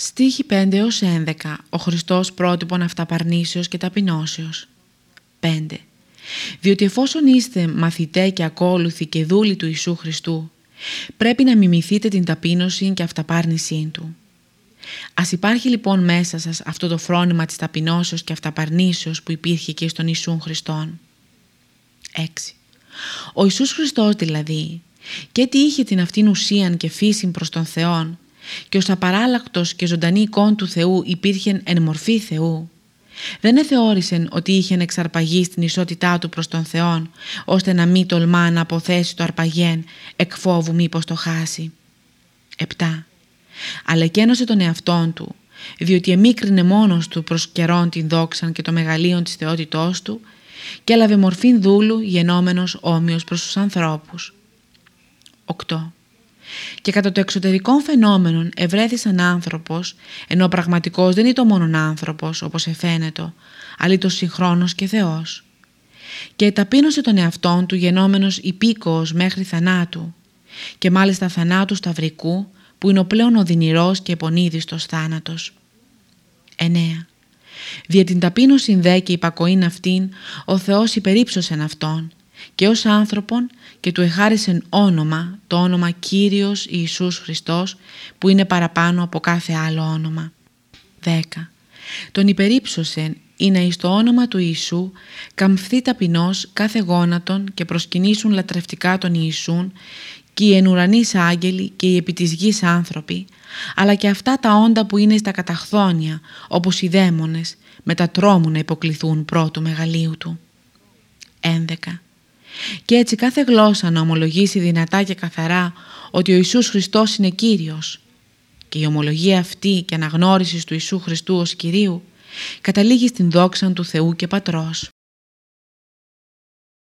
Στίχη 5 έως 11. Ο Χριστός πρότυπον αυταπαρνήσεως και ταπεινώσεως. 5. Διότι εφόσον είστε μαθητέ και ακόλουθοι και δούλοι του Ιησού Χριστού, πρέπει να μιμηθείτε την ταπείνωση και αυταπάρνησή Του. Ας υπάρχει λοιπόν μέσα σας αυτό το φρόνημα της ταπεινώσεως και αυταπαρνήσεως που υπήρχε και στον Ιησού Χριστόν. 6. Ο Ιησούς Χριστός δηλαδή και τι είχε την αυτήν ουσίαν και φύση προς τον Θεόν και ως απαράλλακτος και ζωντανή εικόν του Θεού υπήρχε εν μορφή Θεού. Δεν εθεώρησεν ότι είχε εξαρπαγεί στην ισότητά του προς τον Θεόν, ώστε να μην τολμά να αποθέσει το αρπαγέν εκ φόβου μήπως το χάσει. 7. Αλλά κένωσε τον εαυτόν του, διότι εμίκρινε μόνος του προς καιρόν την δόξαν και το μεγαλείον της θεότητός του και έλαβε μορφήν δούλου γενόμενος όμοιος προς τους ανθρώπους. 8. Και κατά το εξωτερικό φαινόμενο ευρέθη σαν άνθρωπος, ενώ πραγματικός δεν είναι το μόνον άνθρωπος όπως εφαίνεται, αλλά το συγχρόνος και Θεός. Και εταπείνωσε τον εαυτόν του γενόμενος υπήκοος μέχρι θανάτου, και μάλιστα θανάτου σταυρικού, που είναι ο πλέον οδυνηρός και επονίδιστος θάνατος. 9. Δια την ταπείνωση δε και υπακοήν αυτήν, ο Θεός υπερήψωσεν αυτόν και ως άνθρωπον και του εχάρισεν όνομα, το όνομα Κύριος Ιησούς Χριστός που είναι παραπάνω από κάθε άλλο όνομα. 10. Τον υπερήψωσεν ή να εις το όνομα του Ιησού καμφθεί ταπεινός κάθε γόνατον και προσκυνήσουν λατρευτικά τον Ιησούν και οι ενουρανείς άγγελοι και οι επί της γης άνθρωποι, αλλά και αυτά τα όντα που είναι στα καταχθόνια, όπως οι δαίμονες, με τα τρόμου να υποκληθούν πρώτου μεγαλείου του. 11. Και έτσι κάθε γλώσσα να ομολογήσει δυνατά και καθαρά ότι ο Ιησούς Χριστός είναι Κύριος και η ομολογία αυτή και αναγνώρισης του Ιησού Χριστού ως Κυρίου καταλήγει στην δόξα του Θεού και Πατρός.